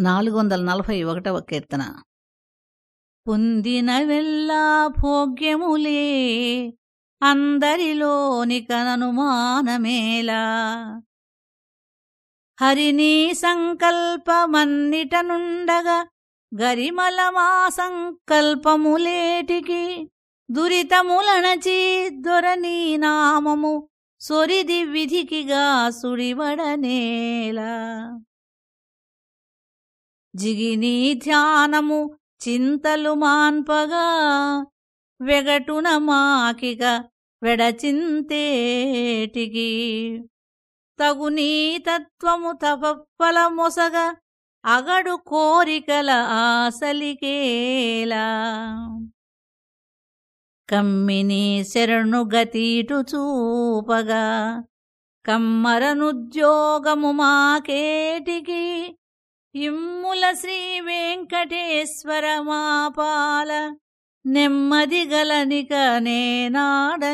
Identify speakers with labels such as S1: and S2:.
S1: నాలుగు వందల నలభై ఒకటవ కీర్తన. పొందిన వెల్లా భోగ్యములే అందరిలోని కననుమానమేలా హరినీ సంకల్పమన్నిటనుండగా గరిమల మా సంకల్పములేటికి దురితములణచి దొరనీ నామము సొరిది విధికిగా సుడివడనేలా. జిగినీ ధ్యానము చింతలు మాన్పగా వెగటున మాకిక వెడచింతేటికి తగునీ తత్వము తపఫల మొసగ అగడు కోరికల ఆసలికేలా. కమ్మిని శరణు గతీటు చూపగా కమ్మరనుద్యోగము మాకేటికి. ఇమ్ముల శ్రీ వెంకటేశ్వర మాపాల నెమ్మది గలనిక నేనాడనేలా.